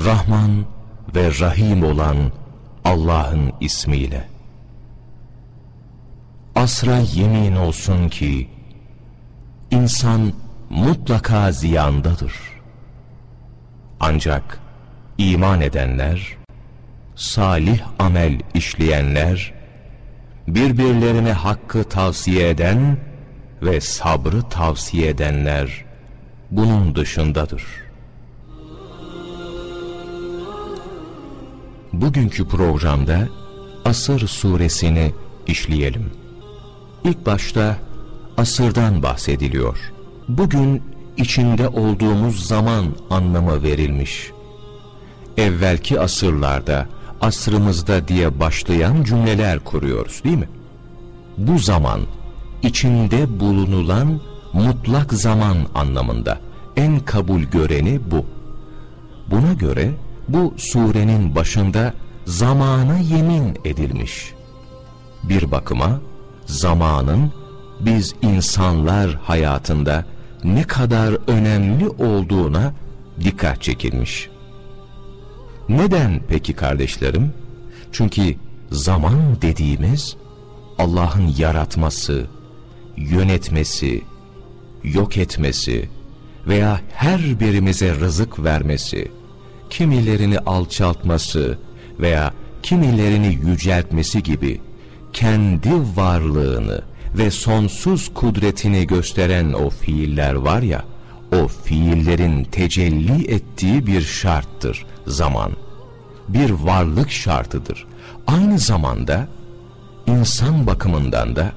Rahman ve Rahim olan Allah'ın ismiyle. Asra yemin olsun ki, insan mutlaka ziyandadır. Ancak iman edenler, salih amel işleyenler, birbirlerine hakkı tavsiye eden ve sabrı tavsiye edenler bunun dışındadır. Bugünkü programda Asır suresini işleyelim. İlk başta asırdan bahsediliyor. Bugün içinde olduğumuz zaman anlamı verilmiş. Evvelki asırlarda, asrımızda diye başlayan cümleler kuruyoruz değil mi? Bu zaman, içinde bulunulan mutlak zaman anlamında en kabul göreni bu. Buna göre bu surenin başında zamana yemin edilmiş. Bir bakıma zamanın biz insanlar hayatında ne kadar önemli olduğuna dikkat çekilmiş. Neden peki kardeşlerim? Çünkü zaman dediğimiz Allah'ın yaratması, yönetmesi, yok etmesi veya her birimize rızık vermesi, kimilerini alçaltması veya kimilerini yüceltmesi gibi kendi varlığını ve sonsuz kudretini gösteren o fiiller var ya, o fiillerin tecelli ettiği bir şarttır zaman. Bir varlık şartıdır. Aynı zamanda insan bakımından da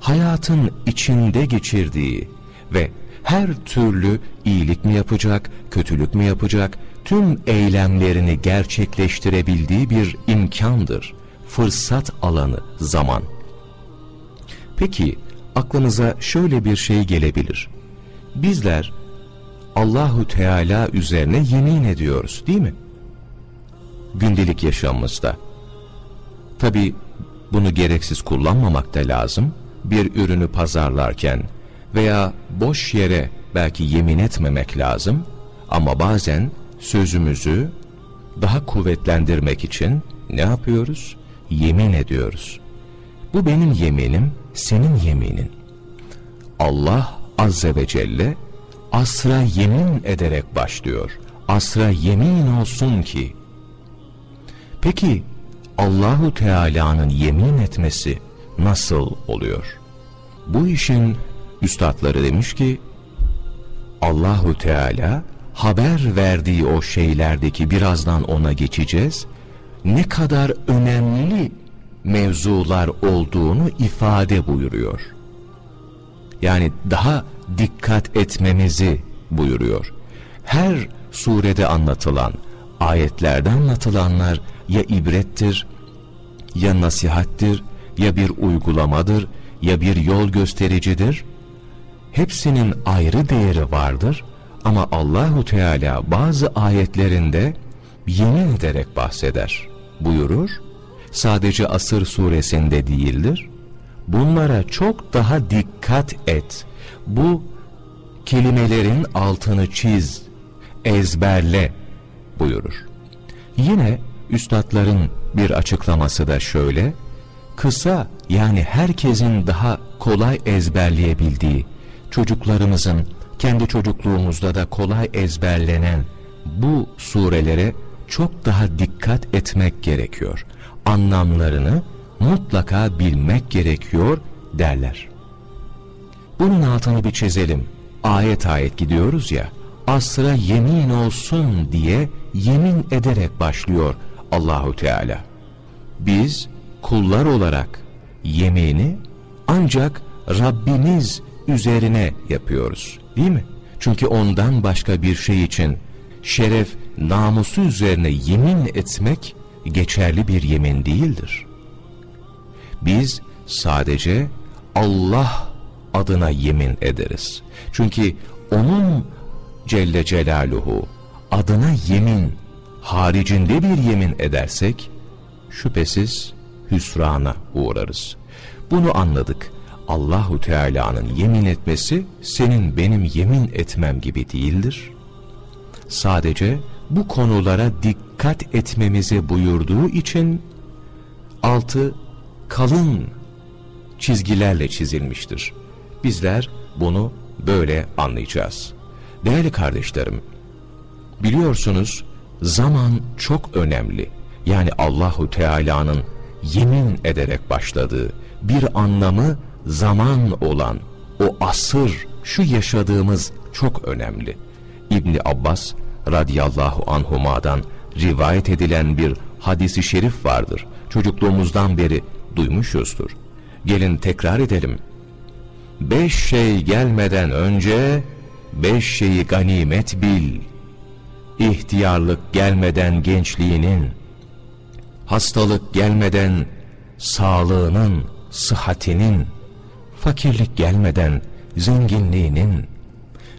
hayatın içinde geçirdiği ve her türlü iyilik mi yapacak, kötülük mü yapacak, tüm eylemlerini gerçekleştirebildiği bir imkandır. Fırsat alanı zaman. Peki aklınıza şöyle bir şey gelebilir. Bizler Allahu Teala üzerine yemin ediyoruz değil mi? Gündelik yaşamımızda. Tabi bunu gereksiz kullanmamak da lazım. Bir ürünü pazarlarken veya boş yere belki yemin etmemek lazım. Ama bazen sözümüzü daha kuvvetlendirmek için ne yapıyoruz? Yemin ediyoruz. Bu benim yeminim, senin yeminin. Allah Azze ve Celle asra yemin ederek başlıyor. Asra yemin olsun ki. Peki Allahu Teala'nın yemin etmesi nasıl oluyor? Bu işin üstadları demiş ki Allahu Teala haber verdiği o şeylerdeki birazdan ona geçeceğiz. Ne kadar önemli mevzular olduğunu ifade buyuruyor. Yani daha dikkat etmemizi buyuruyor. Her surede anlatılan, ayetlerde anlatılanlar ya ibrettir, ya nasihattir, ya bir uygulamadır, ya bir yol göstericidir. Hepsinin ayrı değeri vardır ama Allahu Teala bazı ayetlerinde yemin ederek bahseder. Buyurur, sadece Asır suresinde değildir. Bunlara çok daha dikkat et. Bu kelimelerin altını çiz, ezberle buyurur. Yine üstadların bir açıklaması da şöyle, kısa yani herkesin daha kolay ezberleyebildiği, çocuklarımızın kendi çocukluğumuzda da kolay ezberlenen bu surelere çok daha dikkat etmek gerekiyor. Anlamlarını mutlaka bilmek gerekiyor derler. Bunun altını bir çizelim. Ayet ayet gidiyoruz ya, asra yemin olsun diye yemin ederek başlıyor Allahu Teala. Biz kullar olarak yemini ancak Rabbimiz üzerine yapıyoruz değil mi? Çünkü ondan başka bir şey için şeref, namusu üzerine yemin etmek geçerli bir yemin değildir. Biz sadece Allah adına yemin ederiz. Çünkü onun Celle Celaluhu adına yemin haricinde bir yemin edersek şüphesiz hüsrana uğrarız. Bunu anladık. Allahu Teala'nın yemin etmesi senin benim yemin etmem gibi değildir. Sadece bu konulara dikkat etmemizi buyurduğu için altı kalın çizgilerle çizilmiştir. Bizler bunu böyle anlayacağız. Değerli kardeşlerim, biliyorsunuz zaman çok önemli. Yani Allahu Teala'nın yemin ederek başladığı bir anlamı zaman olan o asır, şu yaşadığımız çok önemli. İbni Abbas radıyallahu anhuma'dan rivayet edilen bir hadisi şerif vardır. Çocukluğumuzdan beri duymuşuzdur. Gelin tekrar edelim. Beş şey gelmeden önce beş şeyi ganimet bil. İhtiyarlık gelmeden gençliğinin, hastalık gelmeden sağlığının, sıhhatinin, fakirlik gelmeden zenginliğinin,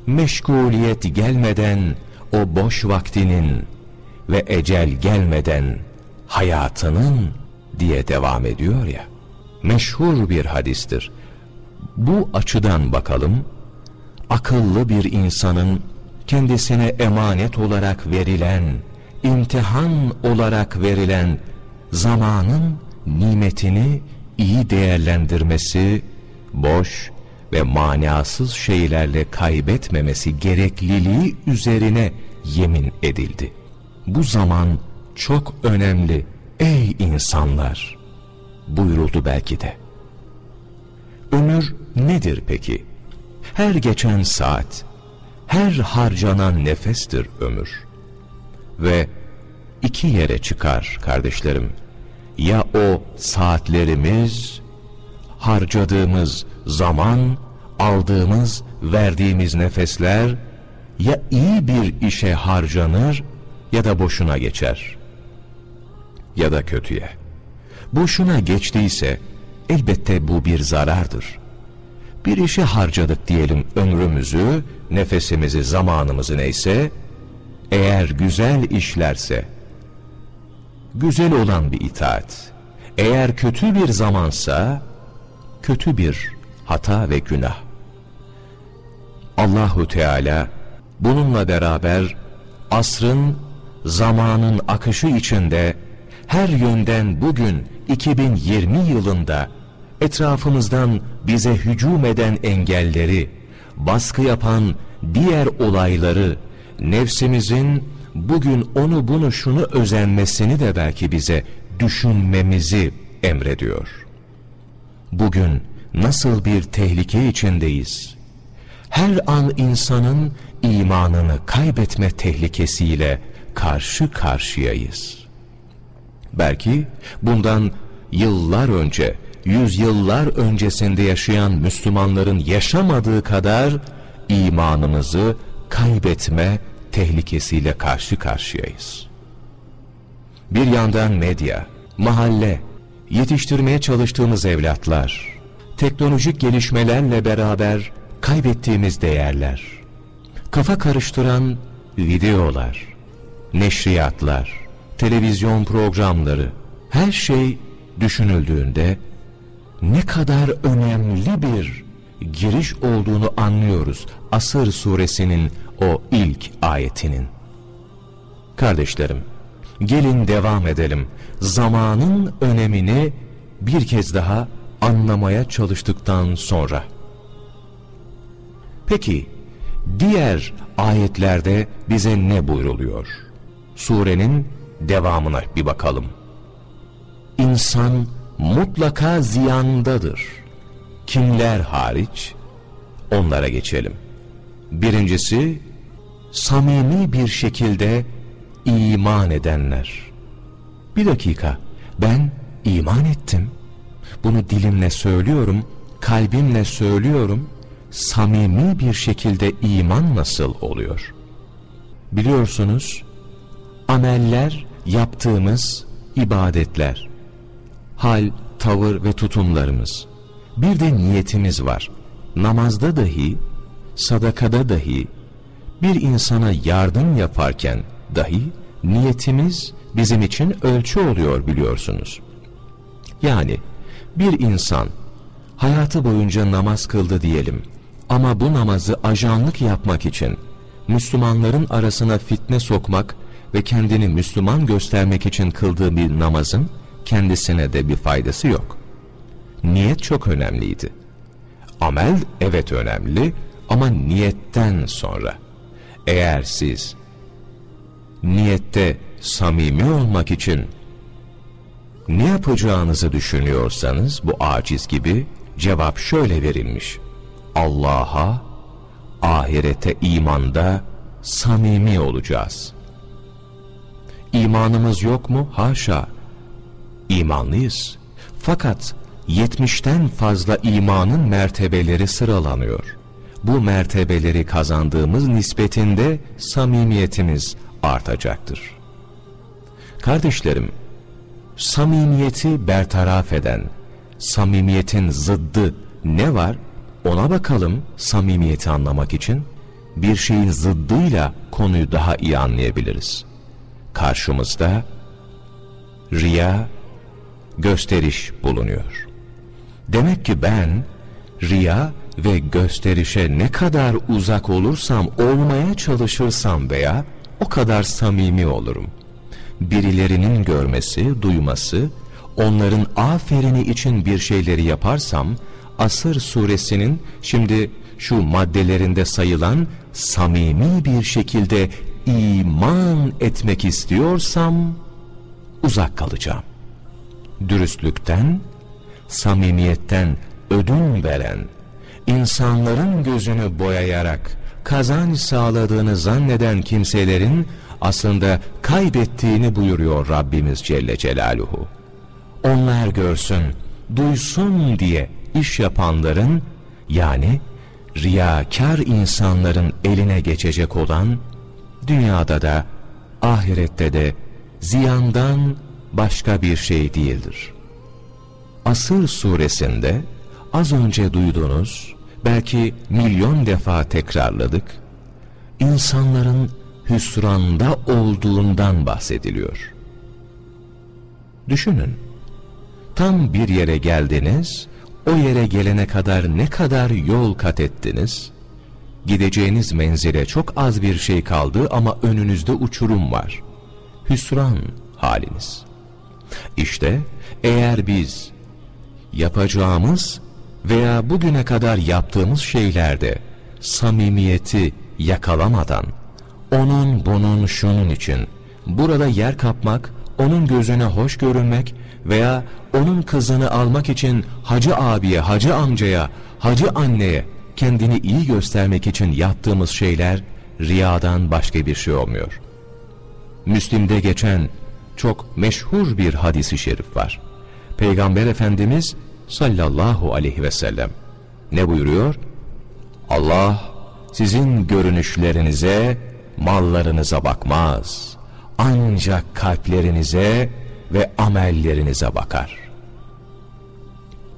meşguliyet gelmeden o boş vaktinin ve ecel gelmeden hayatının diye devam ediyor ya. Meşhur bir hadistir. Bu açıdan bakalım, akıllı bir insanın kendisine emanet olarak verilen, imtihan olarak verilen zamanın nimetini iyi değerlendirmesi, boş ve manasız şeylerle kaybetmemesi gerekliliği üzerine yemin edildi. Bu zaman çok önemli ey insanlar buyuruldu belki de. Ömür nedir peki? Her geçen saat, her harcanan nefestir ömür. Ve iki yere çıkar kardeşlerim. Ya o saatlerimiz, harcadığımız zaman, aldığımız, verdiğimiz nefesler ya iyi bir işe harcanır ya da boşuna geçer. Ya da kötüye. Boşuna geçtiyse elbette bu bir zarardır. Bir işe harcadık diyelim ömrümüzü, nefesimizi, zamanımızı neyse, eğer güzel işlerse, güzel olan bir itaat, eğer kötü bir zamansa, kötü bir hata ve günah. Allahu Teala bununla beraber asrın, zamanın akışı içinde her yönden bugün 2020 yılında etrafımızdan bize hücum eden engelleri, baskı yapan diğer olayları, nefsimizin bugün onu bunu şunu özenmesini de belki bize düşünmemizi emrediyor. Bugün nasıl bir tehlike içindeyiz? Her an insanın imanını kaybetme tehlikesiyle karşı karşıyayız. Belki bundan yıllar önce, yüzyıllar öncesinde yaşayan Müslümanların yaşamadığı kadar imanımızı kaybetme tehlikesiyle karşı karşıyayız. Bir yandan medya, mahalle, yetiştirmeye çalıştığımız evlatlar, teknolojik gelişmelerle beraber kaybettiğimiz değerler, kafa karıştıran videolar, neşriyatlar, televizyon programları, her şey düşünüldüğünde ne kadar önemli bir giriş olduğunu anlıyoruz Asır suresinin o ilk ayetinin. Kardeşlerim, gelin devam edelim. Zamanın önemini bir kez daha anlamaya çalıştıktan sonra. Peki, diğer ayetlerde bize ne buyruluyor? Surenin devamına bir bakalım. İnsan mutlaka ziyandadır. Kimler hariç? Onlara geçelim. Birincisi, samimi bir şekilde iman edenler. Bir dakika, ben iman ettim. Bunu dilimle söylüyorum, kalbimle söylüyorum. Samimi bir şekilde iman nasıl oluyor? Biliyorsunuz, ameller yaptığımız ibadetler, hal, tavır ve tutumlarımız. Bir de niyetimiz var. Namazda dahi, sadakada dahi, bir insana yardım yaparken dahi niyetimiz bizim için ölçü oluyor biliyorsunuz. Yani bir insan hayatı boyunca namaz kıldı diyelim ama bu namazı ajanlık yapmak için Müslümanların arasına fitne sokmak ve kendini Müslüman göstermek için kıldığı bir namazın kendisine de bir faydası yok. Niyet çok önemliydi. Amel evet önemli ama niyetten sonra. Eğer siz niyette samimi olmak için ne yapacağınızı düşünüyorsanız bu aciz gibi cevap şöyle verilmiş. Allah'a, ahirete imanda samimi olacağız. İmanımız yok mu? Haşa. İmanlıyız. Fakat yetmişten fazla imanın mertebeleri sıralanıyor. Bu mertebeleri kazandığımız nispetinde samimiyetimiz artacaktır. Kardeşlerim, samimiyeti bertaraf eden, samimiyetin zıddı ne var? Ona bakalım samimiyeti anlamak için. Bir şeyin zıddıyla konuyu daha iyi anlayabiliriz. Karşımızda riya, gösteriş bulunuyor. Demek ki ben riya ve gösterişe ne kadar uzak olursam, olmaya çalışırsam veya o kadar samimi olurum. Birilerinin görmesi, duyması, onların aferini için bir şeyleri yaparsam, Asır suresinin şimdi şu maddelerinde sayılan samimi bir şekilde iman etmek istiyorsam uzak kalacağım. Dürüstlükten, samimiyetten ödün veren, insanların gözünü boyayarak kazanç sağladığını zanneden kimselerin aslında kaybettiğini buyuruyor Rabbimiz Celle Celaluhu. Onlar görsün, duysun diye iş yapanların yani riyakar insanların eline geçecek olan dünyada da ahirette de ziyandan başka bir şey değildir. Asır suresinde az önce duyduğunuz belki milyon defa tekrarladık insanların hüsranda olduğundan bahsediliyor. Düşünün tam bir yere geldiniz o yere gelene kadar ne kadar yol kat ettiniz? Gideceğiniz menzile çok az bir şey kaldı ama önünüzde uçurum var. Hüsran haliniz. İşte eğer biz yapacağımız veya bugüne kadar yaptığımız şeylerde samimiyeti yakalamadan onun bunun şunun için burada yer kapmak, onun gözüne hoş görünmek veya onun kızını almak için hacı abiye, hacı amcaya, hacı anneye kendini iyi göstermek için yaptığımız şeyler riyadan başka bir şey olmuyor. Müslim'de geçen çok meşhur bir hadisi şerif var. Peygamber Efendimiz sallallahu aleyhi ve sellem ne buyuruyor? Allah sizin görünüşlerinize, mallarınıza bakmaz. Ancak kalplerinize ve amellerinize bakar.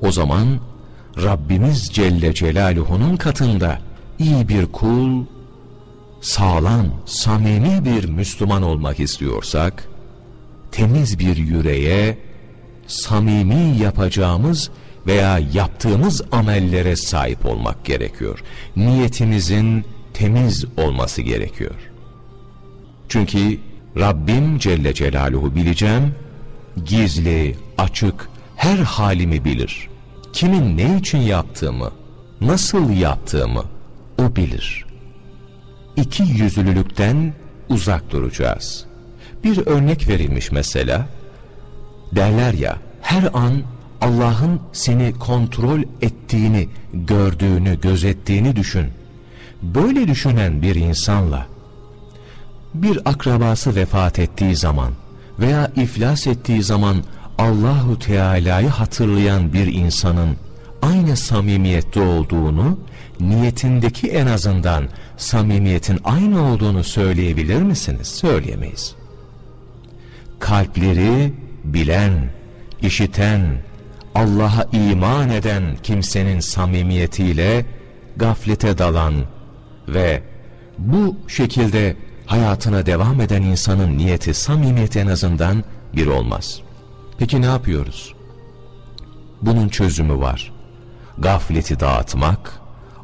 O zaman Rabbimiz Celle Celaluhu'nun katında iyi bir kul, sağlam, samimi bir Müslüman olmak istiyorsak, temiz bir yüreğe, samimi yapacağımız veya yaptığımız amellere sahip olmak gerekiyor. Niyetimizin temiz olması gerekiyor. Çünkü Rabbim Celle Celaluhu bileceğim, gizli, açık, her halimi bilir. Kimin ne için yaptığımı, nasıl yaptığımı o bilir. İki yüzlülükten uzak duracağız. Bir örnek verilmiş mesela. Derler ya, her an Allah'ın seni kontrol ettiğini, gördüğünü, gözettiğini düşün. Böyle düşünen bir insanla bir akrabası vefat ettiği zaman veya iflas ettiği zaman Allahu Teala'yı hatırlayan bir insanın aynı samimiyette olduğunu, niyetindeki en azından samimiyetin aynı olduğunu söyleyebilir misiniz? Söyleyemeyiz. Kalpleri bilen, işiten, Allah'a iman eden kimsenin samimiyetiyle gaflete dalan ve bu şekilde hayatına devam eden insanın niyeti, samimiyeti en azından bir olmaz. Peki ne yapıyoruz? Bunun çözümü var. Gafleti dağıtmak,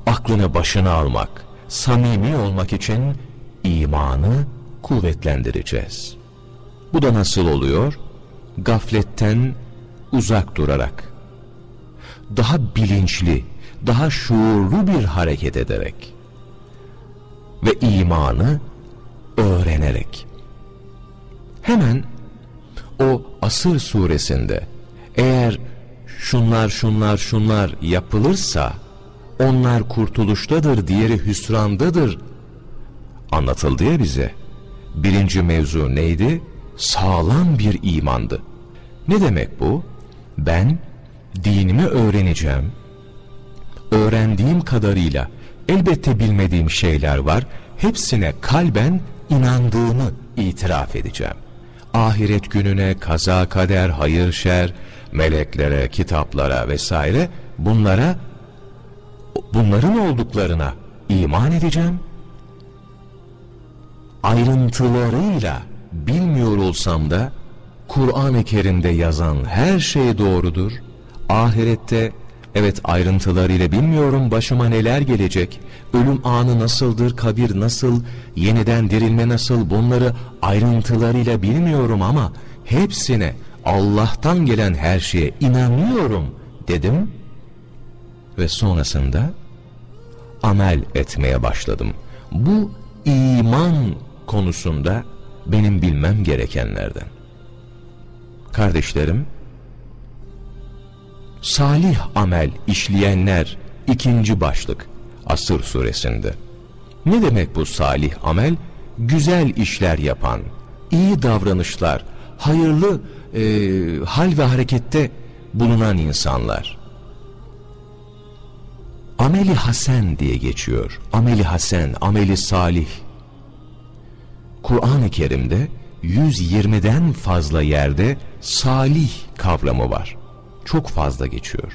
aklını başına almak, samimi olmak için imanı kuvvetlendireceğiz. Bu da nasıl oluyor? Gafletten uzak durarak, daha bilinçli, daha şuurlu bir hareket ederek ve imanı öğrenerek. Hemen o Asır suresinde eğer şunlar şunlar şunlar yapılırsa onlar kurtuluştadır, diğeri hüsrandadır anlatıldı ya bize. Birinci mevzu neydi? Sağlam bir imandı. Ne demek bu? Ben dinimi öğreneceğim. Öğrendiğim kadarıyla elbette bilmediğim şeyler var. Hepsine kalben inandığımı itiraf edeceğim. Ahiret gününe, kaza kader, hayır şer, meleklere, kitaplara vesaire bunlara bunların olduklarına iman edeceğim. Ayrıntılarıyla bilmiyor olsam da Kur'an-ı Kerim'de yazan her şey doğrudur. Ahirette evet ayrıntılarıyla bilmiyorum başıma neler gelecek, ölüm anı nasıldır, kabir nasıl, yeniden dirilme nasıl bunları ayrıntılarıyla bilmiyorum ama hepsine Allah'tan gelen her şeye inanıyorum dedim ve sonrasında amel etmeye başladım. Bu iman konusunda benim bilmem gerekenlerden. Kardeşlerim, salih amel işleyenler ikinci başlık Asır suresinde. Ne demek bu salih amel? Güzel işler yapan, iyi davranışlar, hayırlı e, hal ve harekette bulunan insanlar. Ameli hasen diye geçiyor. Ameli hasen, ameli salih. Kur'an-ı Kerim'de 120'den fazla yerde salih kavramı var. Çok fazla geçiyor.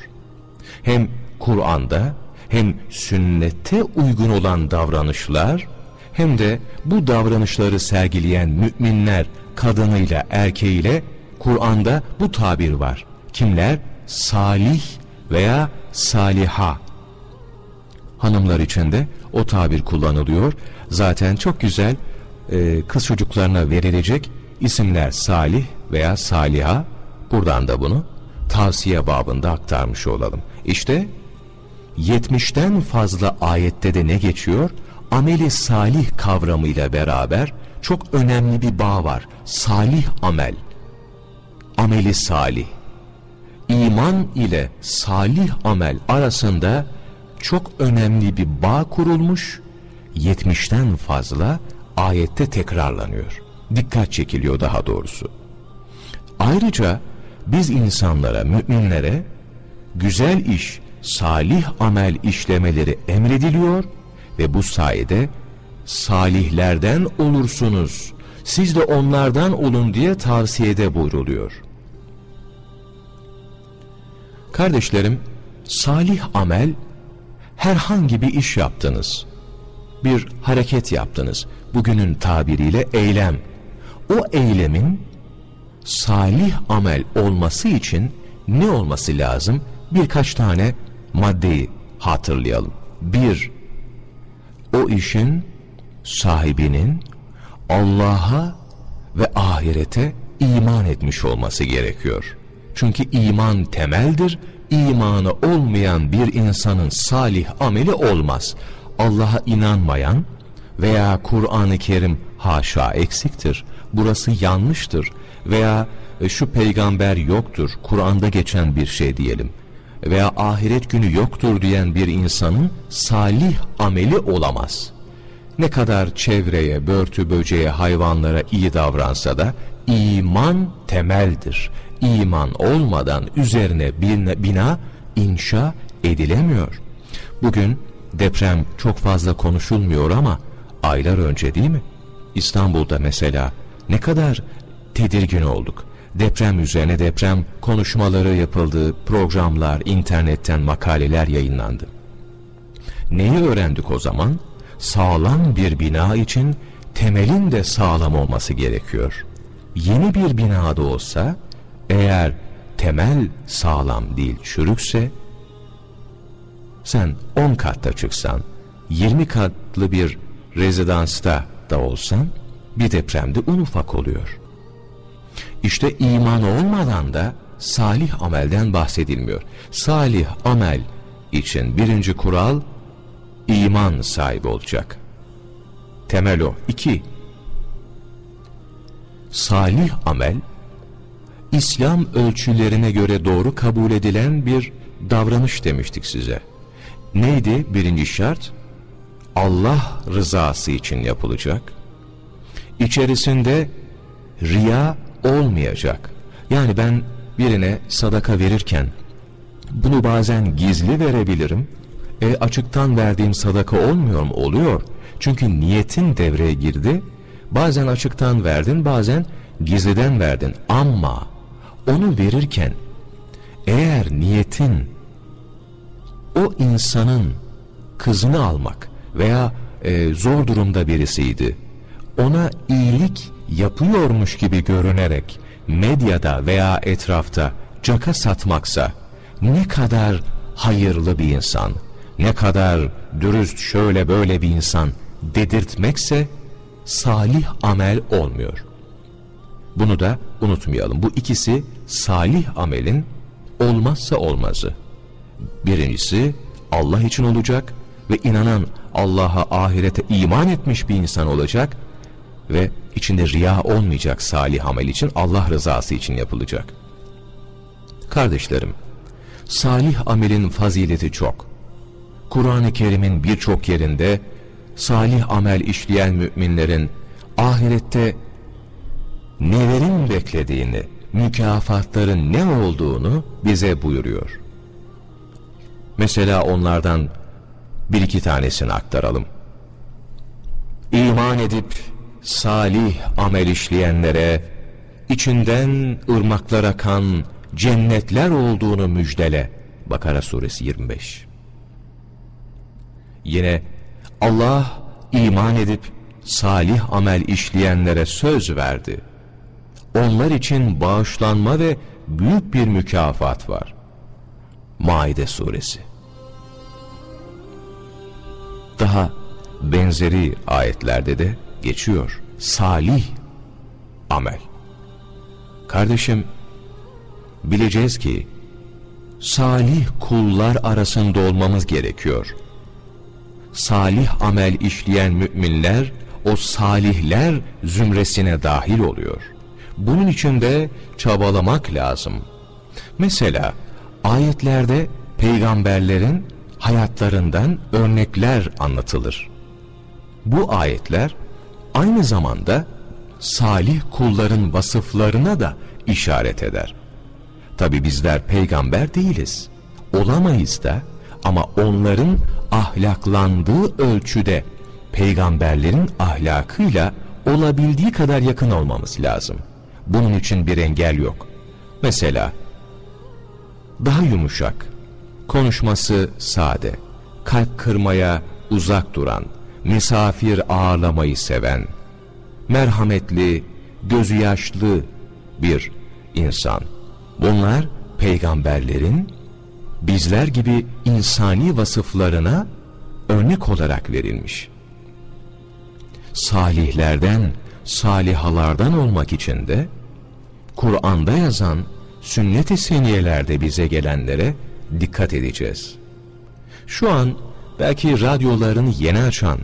Hem Kur'an'da hem sünnette uygun olan davranışlar hem de bu davranışları sergileyen müminler kadınıyla erkeğiyle Kur'an'da bu tabir var. Kimler? Salih veya saliha. Hanımlar için de o tabir kullanılıyor. Zaten çok güzel e, kız çocuklarına verilecek isimler Salih veya Saliha. Buradan da bunu tavsiye babında aktarmış olalım. İşte 70'ten fazla ayette de ne geçiyor? Ameli salih kavramıyla beraber çok önemli bir bağ var. Salih amel. Ameli salih. İman ile salih amel arasında çok önemli bir bağ kurulmuş. 70'ten fazla ayette tekrarlanıyor. Dikkat çekiliyor daha doğrusu. Ayrıca biz insanlara, müminlere güzel iş, salih amel işlemeleri emrediliyor ve bu sayede salihlerden olursunuz. Siz de onlardan olun diye tavsiyede buyruluyor. Kardeşlerim, salih amel herhangi bir iş yaptınız. Bir hareket yaptınız. Bugünün tabiriyle eylem. O eylemin salih amel olması için ne olması lazım? Birkaç tane maddeyi hatırlayalım. Bir, o işin sahibinin Allah'a ve ahirete iman etmiş olması gerekiyor. Çünkü iman temeldir. İmanı olmayan bir insanın salih ameli olmaz. Allah'a inanmayan veya Kur'an-ı Kerim haşa eksiktir. Burası yanlıştır veya e, şu peygamber yoktur. Kur'an'da geçen bir şey diyelim veya ahiret günü yoktur diyen bir insanın salih ameli olamaz. Ne kadar çevreye, börtü böceğe, hayvanlara iyi davransa da iman temeldir. İman olmadan üzerine bina, bina inşa edilemiyor. Bugün deprem çok fazla konuşulmuyor ama aylar önce değil mi? İstanbul'da mesela ne kadar tedirgin olduk deprem üzerine deprem konuşmaları yapıldı, programlar, internetten makaleler yayınlandı. Neyi öğrendik o zaman? Sağlam bir bina için temelin de sağlam olması gerekiyor. Yeni bir binada olsa eğer temel sağlam değil çürükse sen 10 katta çıksan 20 katlı bir rezidansta da olsan bir depremde un ufak oluyor. İşte iman olmadan da salih amelden bahsedilmiyor. Salih amel için birinci kural iman sahibi olacak. Temel o. İki, salih amel, İslam ölçülerine göre doğru kabul edilen bir davranış demiştik size. Neydi birinci şart? Allah rızası için yapılacak. İçerisinde riya olmayacak. Yani ben birine sadaka verirken bunu bazen gizli verebilirim. E açıktan verdiğim sadaka olmuyor mu? Oluyor. Çünkü niyetin devreye girdi. Bazen açıktan verdin, bazen gizliden verdin. Ama onu verirken eğer niyetin o insanın kızını almak veya e, zor durumda birisiydi, ona iyilik yapıyormuş gibi görünerek medyada veya etrafta caka satmaksa ne kadar hayırlı bir insan, ne kadar dürüst şöyle böyle bir insan dedirtmekse salih amel olmuyor. Bunu da unutmayalım. Bu ikisi salih amelin olmazsa olmazı. Birincisi Allah için olacak ve inanan Allah'a ahirete iman etmiş bir insan olacak ve içinde riya olmayacak salih amel için Allah rızası için yapılacak. Kardeşlerim, salih amelin fazileti çok. Kur'an-ı Kerim'in birçok yerinde salih amel işleyen müminlerin ahirette nelerin beklediğini, mükafatların ne olduğunu bize buyuruyor. Mesela onlardan bir iki tanesini aktaralım. İman edip salih amel işleyenlere, içinden ırmaklar akan cennetler olduğunu müjdele. Bakara suresi 25. Yine Allah iman edip salih amel işleyenlere söz verdi. Onlar için bağışlanma ve büyük bir mükafat var. Maide suresi. Daha benzeri ayetlerde de geçiyor. Salih amel. Kardeşim, bileceğiz ki salih kullar arasında olmamız gerekiyor. Salih amel işleyen müminler o salihler zümresine dahil oluyor. Bunun için de çabalamak lazım. Mesela ayetlerde peygamberlerin hayatlarından örnekler anlatılır. Bu ayetler aynı zamanda salih kulların vasıflarına da işaret eder. Tabi bizler peygamber değiliz. Olamayız da ama onların ahlaklandığı ölçüde peygamberlerin ahlakıyla olabildiği kadar yakın olmamız lazım. Bunun için bir engel yok. Mesela daha yumuşak, konuşması sade, kalp kırmaya uzak duran, misafir ağırlamayı seven, merhametli, gözü yaşlı bir insan. Bunlar peygamberlerin bizler gibi insani vasıflarına örnek olarak verilmiş. Salihlerden, salihalardan olmak için de Kur'an'da yazan sünnet-i seniyelerde bize gelenlere dikkat edeceğiz. Şu an belki radyolarını yeni açan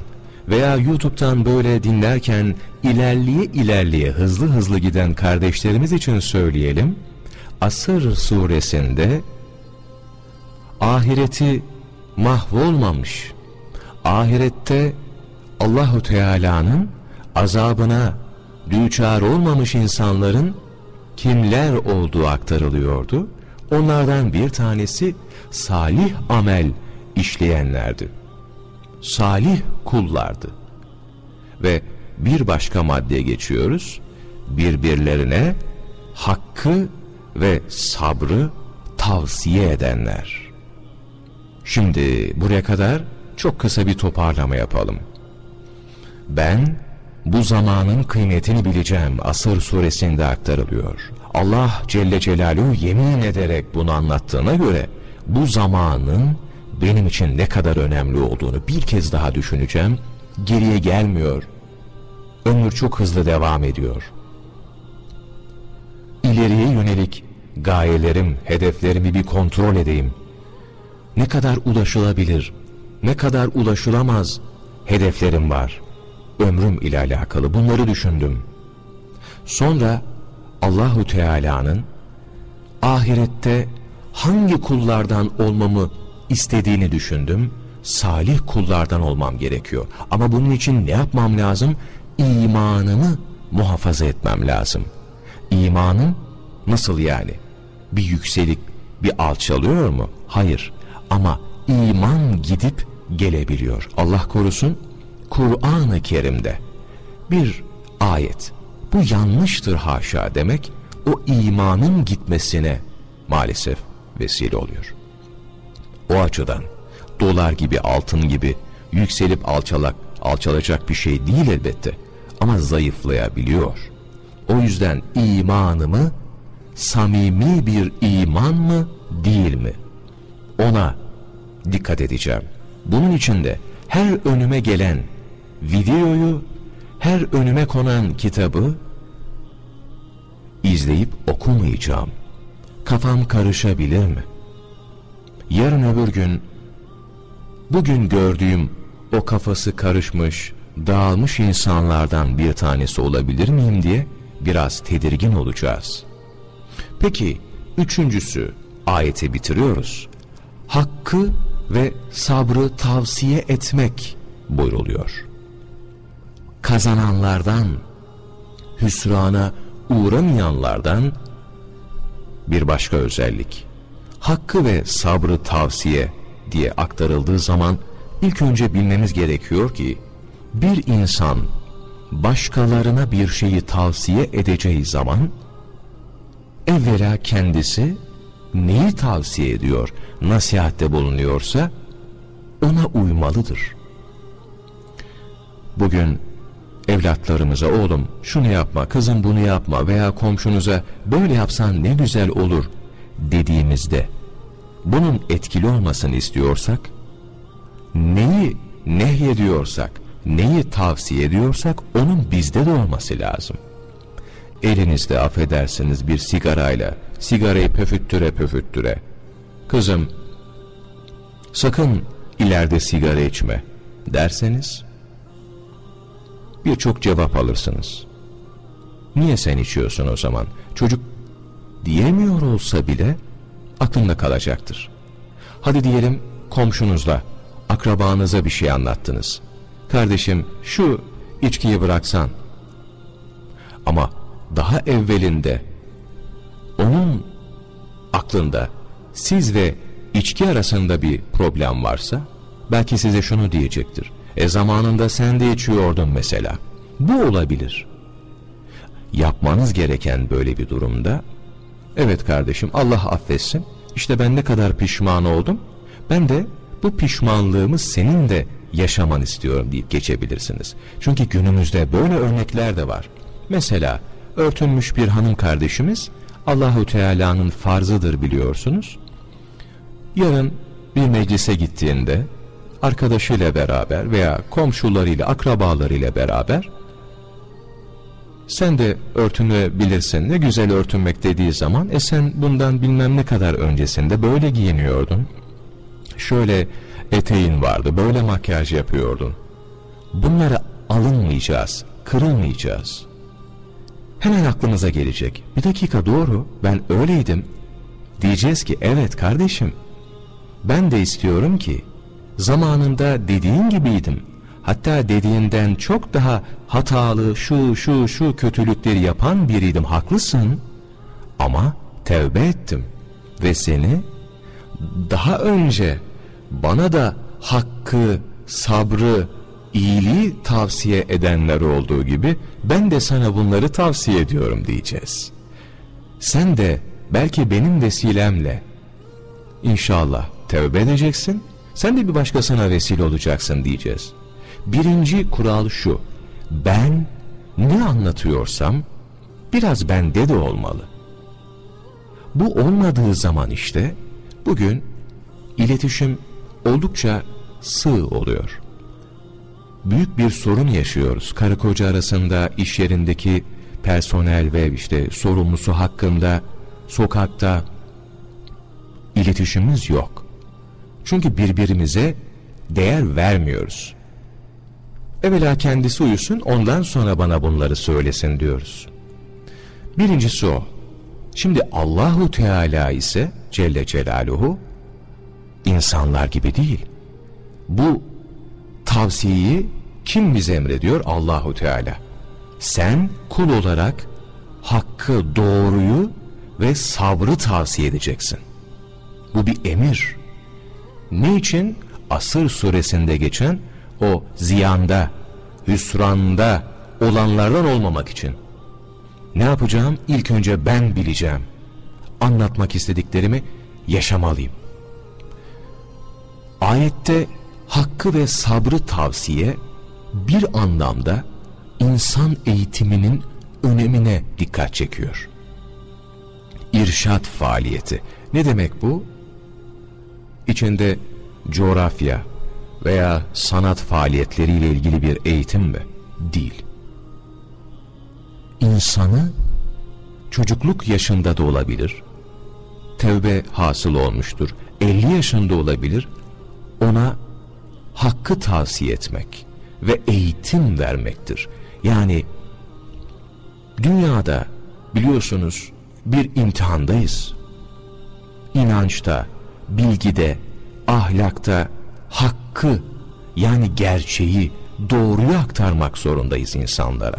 veya YouTube'dan böyle dinlerken ilerliye ilerliye hızlı hızlı giden kardeşlerimiz için söyleyelim. Asır suresinde ahireti mahvolmamış, ahirette Allahu Teala'nın azabına düçar olmamış insanların kimler olduğu aktarılıyordu. Onlardan bir tanesi salih amel işleyenlerdi. Salih kullardı. Ve bir başka maddeye geçiyoruz. Birbirlerine hakkı ve sabrı tavsiye edenler. Şimdi buraya kadar çok kısa bir toparlama yapalım. Ben bu zamanın kıymetini bileceğim Asır suresinde aktarılıyor. Allah Celle Celaluhu yemin ederek bunu anlattığına göre bu zamanın benim için ne kadar önemli olduğunu bir kez daha düşüneceğim. Geriye gelmiyor. ömür çok hızlı devam ediyor. İleriye yönelik gayelerim, hedeflerimi bir kontrol edeyim. Ne kadar ulaşılabilir, ne kadar ulaşılamaz hedeflerim var. Ömrüm ile alakalı bunları düşündüm. Sonra Allahu Teala'nın ahirette hangi kullardan olmamı istediğini düşündüm. Salih kullardan olmam gerekiyor. Ama bunun için ne yapmam lazım? İmanımı muhafaza etmem lazım. İmanım nasıl yani? Bir yükselik, bir alçalıyor mu? Hayır. Ama iman gidip gelebiliyor. Allah korusun Kur'an-ı Kerim'de bir ayet bu yanlıştır haşa demek o imanın gitmesine maalesef vesile oluyor. O açıdan dolar gibi altın gibi yükselip alçalak alçalacak bir şey değil elbette ama zayıflayabiliyor. O yüzden imanımı samimi bir iman mı değil mi? Ona dikkat edeceğim. Bunun için de her önüme gelen videoyu, her önüme konan kitabı izleyip okumayacağım. Kafam karışabilir mi? Yarın öbür gün bugün gördüğüm o kafası karışmış, dağılmış insanlardan bir tanesi olabilir miyim diye biraz tedirgin olacağız. Peki üçüncüsü ayeti bitiriyoruz. Hakkı ve sabrı tavsiye etmek buyruluyor. Kazananlardan, hüsrana uğramayanlardan bir başka özellik. Hakkı ve sabrı tavsiye diye aktarıldığı zaman ilk önce bilmemiz gerekiyor ki bir insan başkalarına bir şeyi tavsiye edeceği zaman evvela kendisi neyi tavsiye ediyor, nasihatte bulunuyorsa ona uymalıdır. Bugün evlatlarımıza oğlum şunu yapma, kızım bunu yapma veya komşunuza böyle yapsan ne güzel olur dediğimizde bunun etkili olmasını istiyorsak neyi nehyediyorsak, neyi tavsiye ediyorsak onun bizde de olması lazım. Elinizde affedersiniz bir sigarayla sigarayı pöfüttüre pöfüttüre kızım sakın ileride sigara içme derseniz birçok cevap alırsınız. Niye sen içiyorsun o zaman? Çocuk diyemiyor olsa bile aklında kalacaktır. Hadi diyelim komşunuzla, akrabanıza bir şey anlattınız. Kardeşim şu içkiyi bıraksan. Ama daha evvelinde onun aklında siz ve içki arasında bir problem varsa belki size şunu diyecektir. E zamanında sen de içiyordun mesela. Bu olabilir. Yapmanız gereken böyle bir durumda evet kardeşim Allah affetsin işte ben ne kadar pişman oldum ben de bu pişmanlığımı senin de yaşaman istiyorum deyip geçebilirsiniz. Çünkü günümüzde böyle örnekler de var. Mesela örtünmüş bir hanım kardeşimiz Allahu Teala'nın farzıdır biliyorsunuz. Yarın bir meclise gittiğinde arkadaşıyla beraber veya komşularıyla, akrabalarıyla beraber sen de örtünebilirsin. Ne güzel örtünmek dediği zaman e sen bundan bilmem ne kadar öncesinde böyle giyiniyordun. Şöyle eteğin vardı, böyle makyaj yapıyordun. Bunları alınmayacağız, kırılmayacağız. Hemen aklımıza gelecek. Bir dakika doğru, ben öyleydim. Diyeceğiz ki evet kardeşim, ben de istiyorum ki zamanında dediğin gibiydim. Hatta dediğinden çok daha hatalı şu şu şu kötülükleri yapan biriydim haklısın. Ama tevbe ettim ve seni daha önce bana da hakkı, sabrı, iyiliği tavsiye edenler olduğu gibi ben de sana bunları tavsiye ediyorum diyeceğiz. Sen de belki benim vesilemle inşallah tevbe edeceksin sen de bir başkasına vesile olacaksın diyeceğiz. Birinci kural şu. Ben ne anlatıyorsam biraz bende de olmalı. Bu olmadığı zaman işte bugün iletişim oldukça sığ oluyor. büyük bir sorun yaşıyoruz. Karı koca arasında, iş yerindeki personel ve işte sorumlusu hakkında, sokakta iletişimimiz yok. Çünkü birbirimize değer vermiyoruz. Evvela kendisi uyusun ondan sonra bana bunları söylesin diyoruz. Birincisi o. Şimdi Allahu Teala ise Celle Celaluhu insanlar gibi değil. Bu tavsiyeyi kim bize emrediyor? Allahu Teala. Sen kul olarak hakkı, doğruyu ve sabrı tavsiye edeceksin. Bu bir emir. Ne için? Asır suresinde geçen o ziyanda, hüsranda olanlardan olmamak için. Ne yapacağım? İlk önce ben bileceğim. Anlatmak istediklerimi yaşamalıyım. Ayette hakkı ve sabrı tavsiye bir anlamda insan eğitiminin önemine dikkat çekiyor. İrşat faaliyeti. Ne demek bu? İçinde coğrafya veya sanat faaliyetleriyle ilgili bir eğitim mi? Değil. İnsanı çocukluk yaşında da olabilir, tevbe hasıl olmuştur, 50 yaşında olabilir, ona hakkı tavsiye etmek ve eğitim vermektir. Yani dünyada biliyorsunuz bir imtihandayız. İnançta, bilgide, ahlakta hakkı yani gerçeği, doğruyu aktarmak zorundayız insanlara.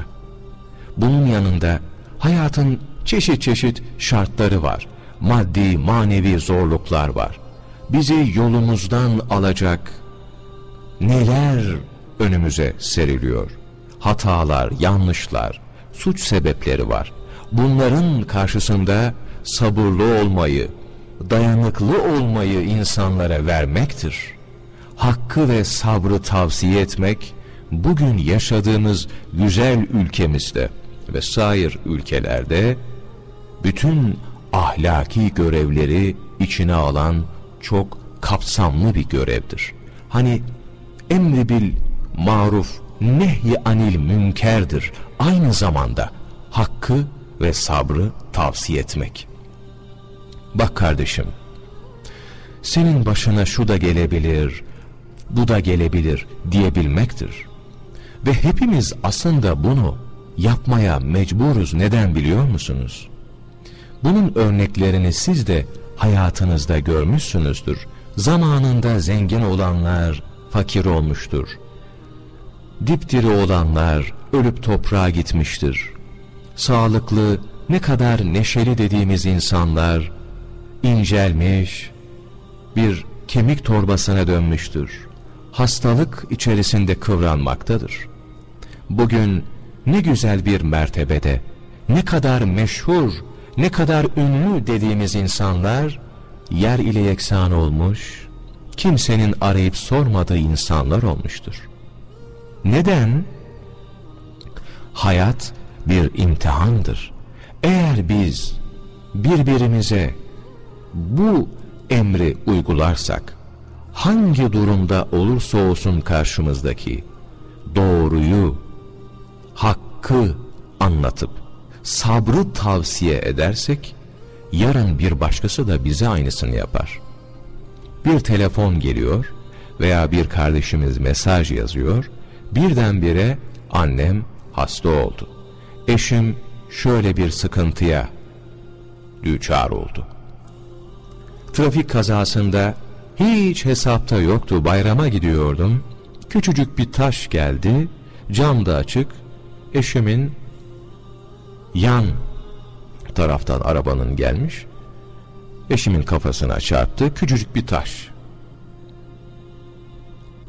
Bunun yanında hayatın çeşit çeşit şartları var. Maddi, manevi zorluklar var. Bizi yolumuzdan alacak neler önümüze seriliyor. Hatalar, yanlışlar, suç sebepleri var. Bunların karşısında sabırlı olmayı, dayanıklı olmayı insanlara vermektir. Hakkı ve sabrı tavsiye etmek, bugün yaşadığımız güzel ülkemizde ve sair ülkelerde bütün ahlaki görevleri içine alan çok kapsamlı bir görevdir. Hani emri bil maruf nehy anil münkerdir. Aynı zamanda hakkı ve sabrı tavsiye etmek. Bak kardeşim, senin başına şu da gelebilir, bu da gelebilir diyebilmektir. Ve hepimiz aslında bunu yapmaya mecburuz. Neden biliyor musunuz? Bunun örneklerini siz de hayatınızda görmüşsünüzdür. Zamanında zengin olanlar fakir olmuştur. Dipdiri olanlar ölüp toprağa gitmiştir. Sağlıklı, ne kadar neşeli dediğimiz insanlar incelmiş, bir kemik torbasına dönmüştür. Hastalık içerisinde kıvranmaktadır. Bugün ne güzel bir mertebede, ne kadar meşhur, ne kadar ünlü dediğimiz insanlar yer ile yeksan olmuş, kimsenin arayıp sormadığı insanlar olmuştur. Neden? Hayat bir imtihandır. Eğer biz birbirimize bu emri uygularsak, hangi durumda olursa olsun karşımızdaki doğruyu, hakkı anlatıp sabrı tavsiye edersek, yarın bir başkası da bize aynısını yapar. Bir telefon geliyor veya bir kardeşimiz mesaj yazıyor, birdenbire annem hasta oldu. Eşim şöyle bir sıkıntıya düçar oldu. Trafik kazasında hiç hesapta yoktu bayrama gidiyordum. Küçücük bir taş geldi, cam da açık. Eşimin yan taraftan arabanın gelmiş. Eşimin kafasına çarptı. Küçücük bir taş.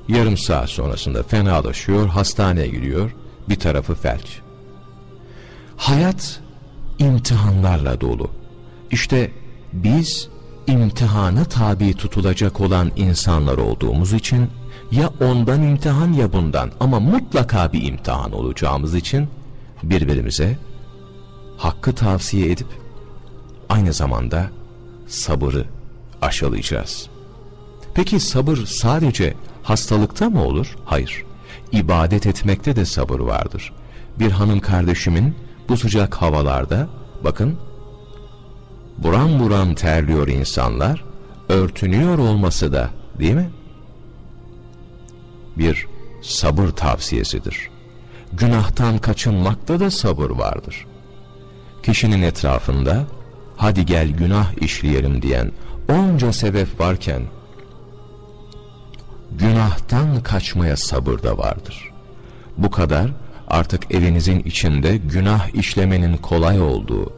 Yarım saat sonrasında fenalaşıyor, hastaneye gidiyor. Bir tarafı felç. Hayat imtihanlarla dolu. İşte biz imtihana tabi tutulacak olan insanlar olduğumuz için ya ondan imtihan ya bundan ama mutlaka bir imtihan olacağımız için birbirimize hakkı tavsiye edip aynı zamanda sabırı aşılayacağız. Peki sabır sadece hastalıkta mı olur? Hayır. ibadet etmekte de sabır vardır. Bir hanım kardeşimin bu sıcak havalarda bakın buram buram terliyor insanlar örtünüyor olması da değil mi? Bir sabır tavsiyesidir. Günahtan kaçınmakta da sabır vardır. Kişinin etrafında hadi gel günah işleyelim diyen onca sebep varken günahtan kaçmaya sabır da vardır. Bu kadar artık evinizin içinde günah işlemenin kolay olduğu,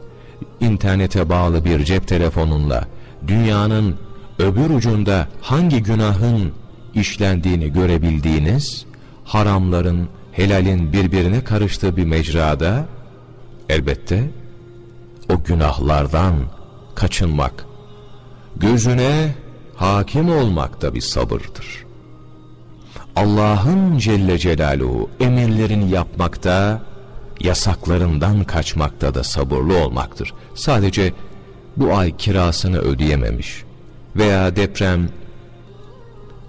internete bağlı bir cep telefonunla dünyanın öbür ucunda hangi günahın işlendiğini görebildiğiniz, haramların, helalin birbirine karıştığı bir mecrada, elbette o günahlardan kaçınmak, gözüne hakim olmak da bir sabırdır. Allah'ın Celle Celaluhu emirlerini yapmakta, yasaklarından kaçmakta da sabırlı olmaktır. Sadece bu ay kirasını ödeyememiş veya deprem,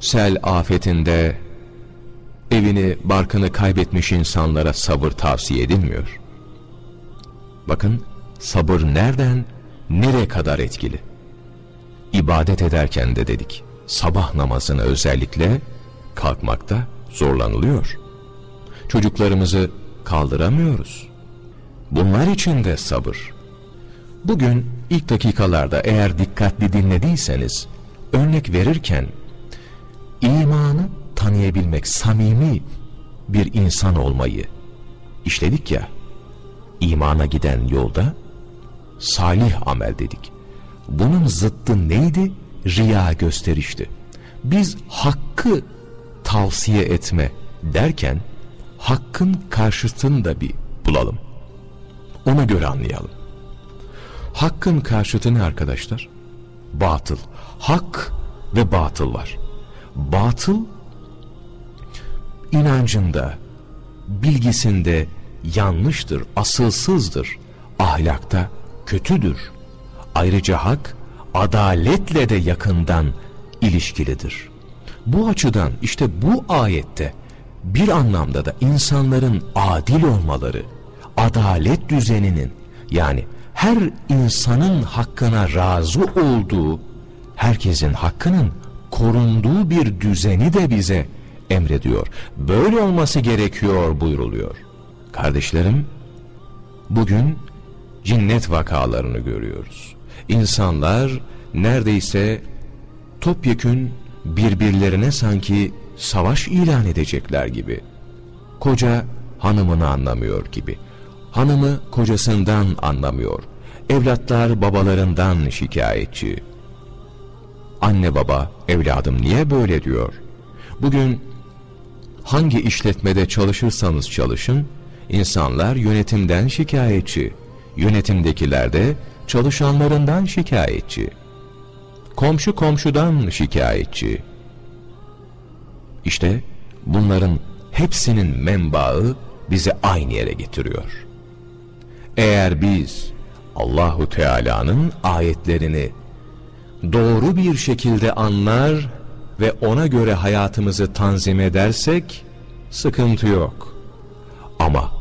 sel afetinde evini, barkını kaybetmiş insanlara sabır tavsiye edilmiyor. Bakın sabır nereden, nereye kadar etkili? İbadet ederken de dedik, sabah namazını özellikle kalkmakta zorlanılıyor. Çocuklarımızı kaldıramıyoruz. Bunlar için de sabır. Bugün ilk dakikalarda eğer dikkatli dinlediyseniz örnek verirken imanı tanıyabilmek, samimi bir insan olmayı işledik ya, imana giden yolda salih amel dedik. Bunun zıttı neydi? Riya gösterişti. Biz hakkı tavsiye etme derken hakkın karşıtını da bir bulalım. Ona göre anlayalım. Hakkın karşıtı ne arkadaşlar? Batıl. Hak ve batıl var. Batıl inancında, bilgisinde yanlıştır, asılsızdır, ahlakta kötüdür. Ayrıca hak adaletle de yakından ilişkilidir. Bu açıdan işte bu ayette bir anlamda da insanların adil olmaları, adalet düzeninin yani her insanın hakkına razı olduğu, herkesin hakkının korunduğu bir düzeni de bize emrediyor. Böyle olması gerekiyor buyruluyor. Kardeşlerim, bugün cinnet vakalarını görüyoruz. İnsanlar neredeyse topyekün birbirlerine sanki savaş ilan edecekler gibi. Koca hanımını anlamıyor gibi. Hanımı kocasından anlamıyor. Evlatlar babalarından şikayetçi. Anne baba evladım niye böyle diyor. Bugün hangi işletmede çalışırsanız çalışın, insanlar yönetimden şikayetçi. Yönetimdekiler de çalışanlarından şikayetçi. Komşu komşudan şikayetçi. İşte bunların hepsinin menbaı bizi aynı yere getiriyor. Eğer biz Allahu Teala'nın ayetlerini doğru bir şekilde anlar ve ona göre hayatımızı tanzim edersek sıkıntı yok. Ama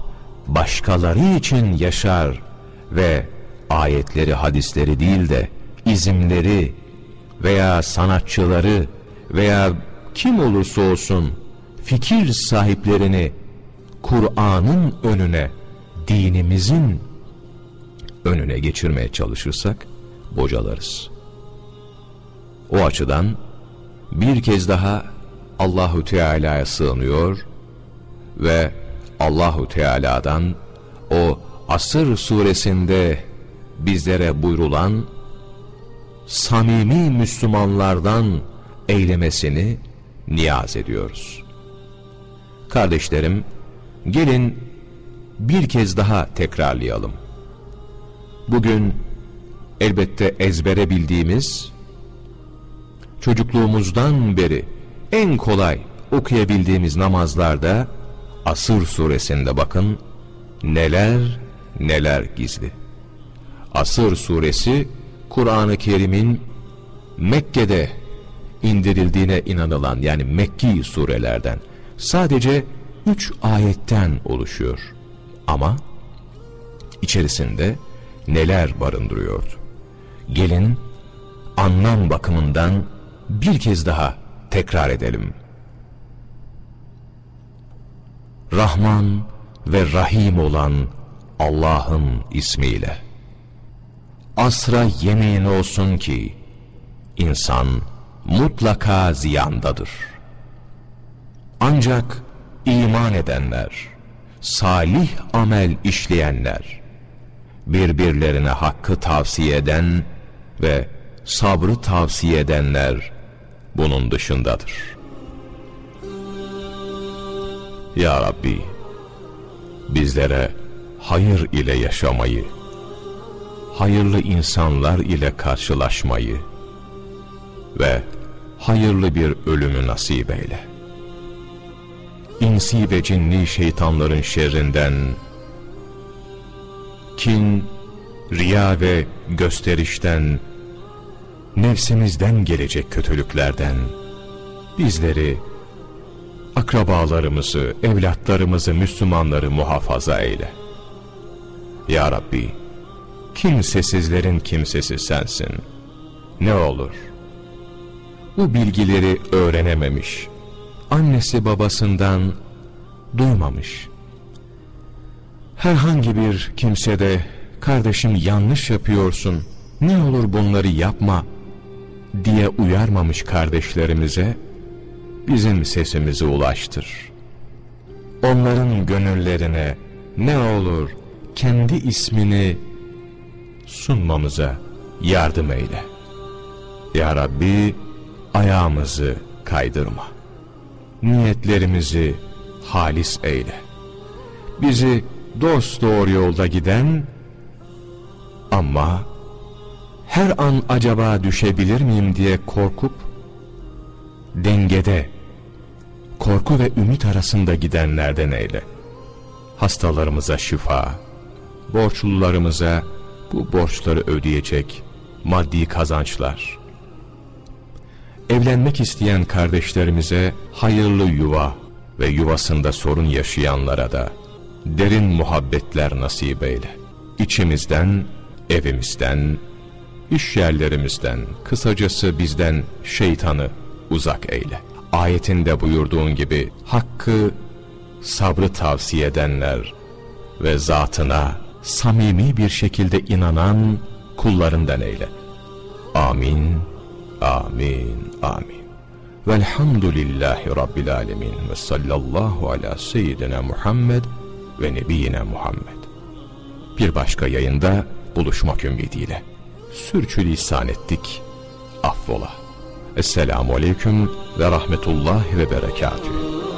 başkaları için yaşar ve ayetleri, hadisleri değil de izimleri veya sanatçıları veya kim olursa olsun fikir sahiplerini Kur'an'ın önüne, dinimizin önüne geçirmeye çalışırsak bocalarız. O açıdan bir kez daha Allahu Teala'ya sığınıyor ve Allahu Teala'dan o Asır suresinde bizlere buyrulan samimi Müslümanlardan eylemesini niyaz ediyoruz. Kardeşlerim, gelin bir kez daha tekrarlayalım. Bugün elbette ezbere bildiğimiz, çocukluğumuzdan beri en kolay okuyabildiğimiz namazlarda Asır suresinde bakın neler neler gizli. Asır suresi Kur'an-ı Kerim'in Mekke'de indirildiğine inanılan yani Mekki surelerden sadece üç ayetten oluşuyor. Ama içerisinde neler barındırıyordu? Gelin anlam bakımından bir kez daha tekrar edelim. Rahman ve Rahim olan Allah'ın ismiyle. Asra yemin olsun ki insan mutlaka ziyandadır. Ancak iman edenler, salih amel işleyenler, birbirlerine hakkı tavsiye eden ve sabrı tavsiye edenler bunun dışındadır. Ya Rabbi, bizlere hayır ile yaşamayı, hayırlı insanlar ile karşılaşmayı ve hayırlı bir ölümü nasip eyle. İnsi ve cinni şeytanların şerrinden, kin, riya ve gösterişten, nefsimizden gelecek kötülüklerden, bizleri, akrabalarımızı, evlatlarımızı, Müslümanları muhafaza eyle. Ya Rabbi, kimsesizlerin kimsesi sensin. Ne olur, bu bilgileri öğrenememiş, annesi babasından duymamış. Herhangi bir kimsede, kardeşim yanlış yapıyorsun, ne olur bunları yapma diye uyarmamış kardeşlerimize, bizim sesimizi ulaştır. Onların gönüllerine ne olur kendi ismini sunmamıza yardım eyle. Ya Rabbi ayağımızı kaydırma. Niyetlerimizi halis eyle. Bizi dost doğru yolda giden ama her an acaba düşebilir miyim diye korkup dengede korku ve ümit arasında gidenlerden eyle. Hastalarımıza şifa, borçlularımıza bu borçları ödeyecek maddi kazançlar. Evlenmek isteyen kardeşlerimize hayırlı yuva ve yuvasında sorun yaşayanlara da derin muhabbetler nasip eyle. İçimizden, evimizden, iş yerlerimizden, kısacası bizden şeytanı uzak eyle. Ayetinde buyurduğun gibi hakkı, sabrı tavsiye edenler ve zatına samimi bir şekilde inanan kullarından eyle. Amin, amin, amin. Velhamdülillahi Rabbil alemin ve sallallahu ala seyyidina Muhammed ve nebiyyina Muhammed. Bir başka yayında buluşmak ümidiyle. Sürçülisan ettik, affola. Esselamu Aleyküm ve Rahmetullahi ve Berekatühü.